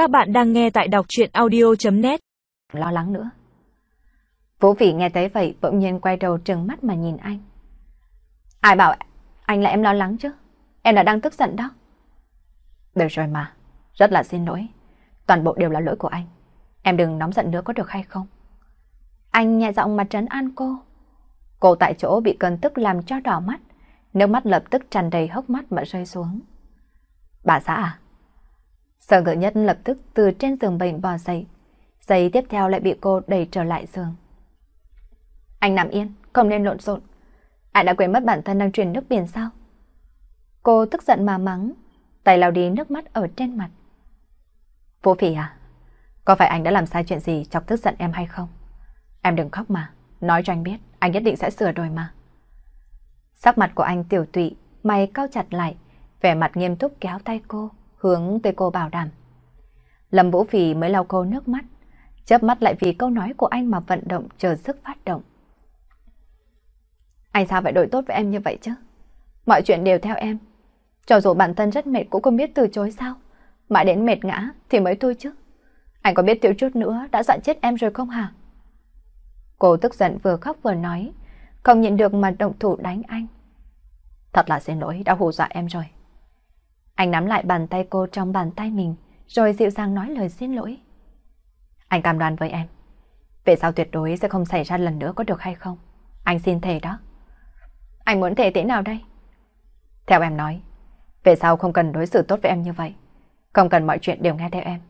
Các bạn đang nghe tại đọc chuyện audio.net Lo lắng nữa. Vũ Phỉ nghe thấy vậy bỗng nhiên quay đầu trừng mắt mà nhìn anh. Ai bảo anh là em lo lắng chứ? Em là đang tức giận đó. Được rồi mà, rất là xin lỗi. Toàn bộ đều là lỗi của anh. Em đừng nóng giận nữa có được hay không? Anh nhẹ giọng mà trấn an cô. Cô tại chỗ bị cơn tức làm cho đỏ mắt, nước mắt lập tức tràn đầy hốc mắt mà rơi xuống. Bà xã à? Sở ngự nhất lập tức từ trên giường bệnh bò dậy. giấy tiếp theo lại bị cô đẩy trở lại giường. Anh nằm yên, không nên lộn xộn. Anh đã quên mất bản thân đang truyền nước biển sao? Cô tức giận mà mắng, tay lau đi nước mắt ở trên mặt. Vô phỉ à? Có phải anh đã làm sai chuyện gì chọc tức giận em hay không? Em đừng khóc mà, nói cho anh biết, anh nhất định sẽ sửa đổi mà. Sắc mặt của anh tiểu tụy, mày cao chặt lại, vẻ mặt nghiêm túc kéo tay cô, hướng tới cô bảo đảm. Lâm Vũ Phỉ mới lau cô nước mắt, chớp mắt lại vì câu nói của anh mà vận động chờ sức phát động. Anh sao phải đối tốt với em như vậy chứ? Mọi chuyện đều theo em. Cho dù bản thân rất mệt cũng không biết từ chối sao. Mãi đến mệt ngã thì mới thôi chứ. Anh có biết tiểu chút nữa đã dọa chết em rồi không hả? Cô tức giận vừa khóc vừa nói, không nhịn được mà động thủ đánh anh. Thật là xin lỗi, đã hù dọa em rồi. Anh nắm lại bàn tay cô trong bàn tay mình, rồi dịu dàng nói lời xin lỗi. Anh cam đoan với em. Về sau tuyệt đối sẽ không xảy ra lần nữa có được hay không? Anh xin thề đó. Anh muốn thề thế nào đây? Theo em nói, về sau không cần đối xử tốt với em như vậy. Không cần mọi chuyện đều nghe theo em.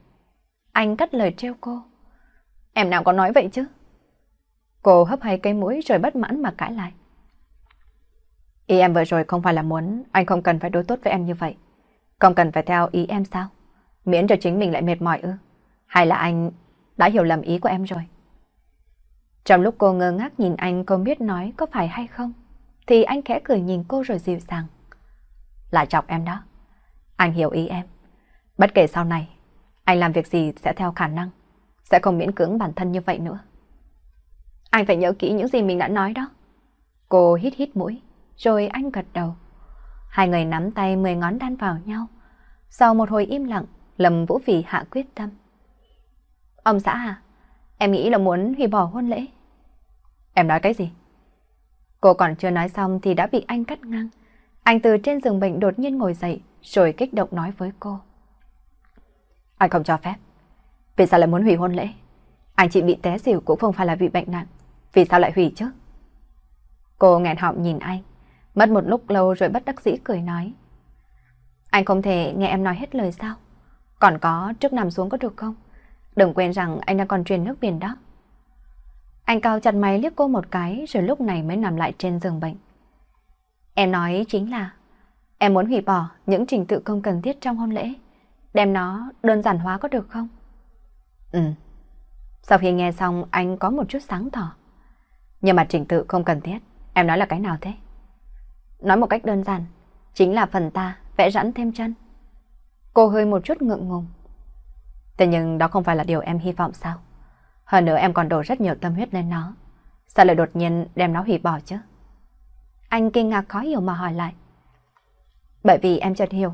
Anh cắt lời treo cô. Em nào có nói vậy chứ? Cô hấp hay cây mũi rồi bất mãn mà cãi lại. Ý em vừa rồi không phải là muốn anh không cần phải đối tốt với em như vậy. Không cần phải theo ý em sao? Miễn cho chính mình lại mệt mỏi ư? Hay là anh đã hiểu lầm ý của em rồi? Trong lúc cô ngơ ngác nhìn anh không biết nói có phải hay không, thì anh khẽ cười nhìn cô rồi dịu dàng. Là chọc em đó. Anh hiểu ý em. Bất kể sau này, anh làm việc gì sẽ theo khả năng, sẽ không miễn cưỡng bản thân như vậy nữa. Anh phải nhớ kỹ những gì mình đã nói đó. Cô hít hít mũi, rồi anh gật đầu. Hai người nắm tay mười ngón đan vào nhau. Sau một hồi im lặng, Lâm Vũ Phỉ hạ quyết tâm. Ông xã à, em nghĩ là muốn hủy bỏ hôn lễ. Em nói cái gì? Cô còn chưa nói xong thì đã bị anh cắt ngang. Anh từ trên giường bệnh đột nhiên ngồi dậy, rồi kích động nói với cô. Anh không cho phép. Vì sao lại muốn hủy hôn lễ? Anh chị bị té xỉu cũng không phải là bị bệnh nặng. Vì sao lại hủy chứ? Cô nghẹn họng nhìn anh. Mất một lúc lâu rồi bất đắc dĩ cười nói. Anh không thể nghe em nói hết lời sao? Còn có, trước nằm xuống có được không? Đừng quên rằng anh đang còn truyền nước biển đó. Anh cao chặt máy liếc cô một cái rồi lúc này mới nằm lại trên giường bệnh. Em nói chính là em muốn hủy bỏ những trình tự không cần thiết trong hôn lễ. Đem nó đơn giản hóa có được không? Ừ. Sau khi nghe xong anh có một chút sáng tỏ. Nhưng mà trình tự không cần thiết. Em nói là cái nào thế? Nói một cách đơn giản, chính là phần ta vẽ rãn thêm chân. Cô hơi một chút ngượng ngùng. Thế nhưng đó không phải là điều em hy vọng sao? Hơn nữa em còn đổ rất nhiều tâm huyết lên nó. Sao lại đột nhiên đem nó hủy bỏ chứ? Anh kinh ngạc khó hiểu mà hỏi lại. Bởi vì em chợt hiểu,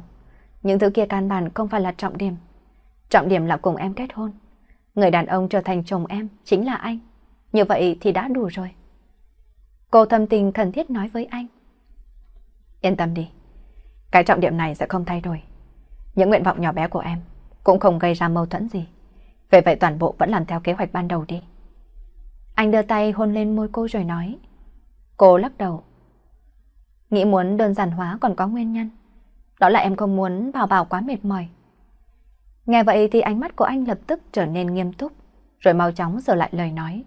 những thứ kia căn bản không phải là trọng điểm. Trọng điểm là cùng em kết hôn. Người đàn ông trở thành chồng em chính là anh. Như vậy thì đã đủ rồi. Cô thâm tình thần thiết nói với anh. Yên tâm đi. Cái trọng điểm này sẽ không thay đổi. Những nguyện vọng nhỏ bé của em cũng không gây ra mâu thuẫn gì. Về vậy toàn bộ vẫn làm theo kế hoạch ban đầu đi. Anh đưa tay hôn lên môi cô rồi nói. Cô lắc đầu. Nghĩ muốn đơn giản hóa còn có nguyên nhân. Đó là em không muốn bảo bảo quá mệt mỏi. Nghe vậy thì ánh mắt của anh lập tức trở nên nghiêm túc, rồi mau chóng sửa lại lời nói.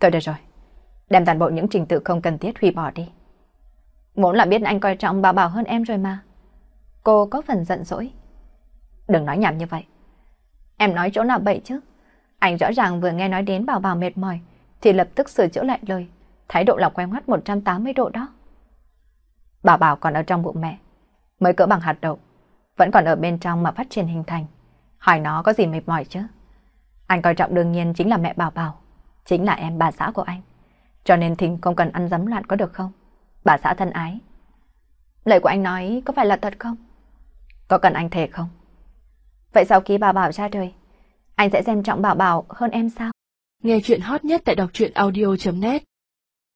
Thôi được rồi, đem toàn bộ những trình tự không cần thiết hủy bỏ đi. Muốn là biết anh coi trọng bảo bảo hơn em rồi mà. Cô có phần giận dỗi. Đừng nói nhảm như vậy. Em nói chỗ nào bậy chứ? Anh rõ ràng vừa nghe nói đến bảo bảo mệt mỏi, thì lập tức sửa chữa lại lời. Thái độ là quen mắt 180 độ đó. Bảo bảo còn ở trong bụng mẹ, mới cỡ bằng hạt đậu, vẫn còn ở bên trong mà phát triển hình thành. Hỏi nó có gì mệt mỏi chứ? Anh coi trọng đương nhiên chính là mẹ bảo bảo, chính là em bà xã của anh. Cho nên Thình không cần ăn dấm loạn có được không? Bà xã thân ái. Lời của anh nói có phải là thật không? Có cần anh thề không? Vậy sau khi bà Bảo ra đời, anh sẽ xem trọng Bảo Bảo hơn em sao? Nghe chuyện hot nhất tại đọc truyện audio.net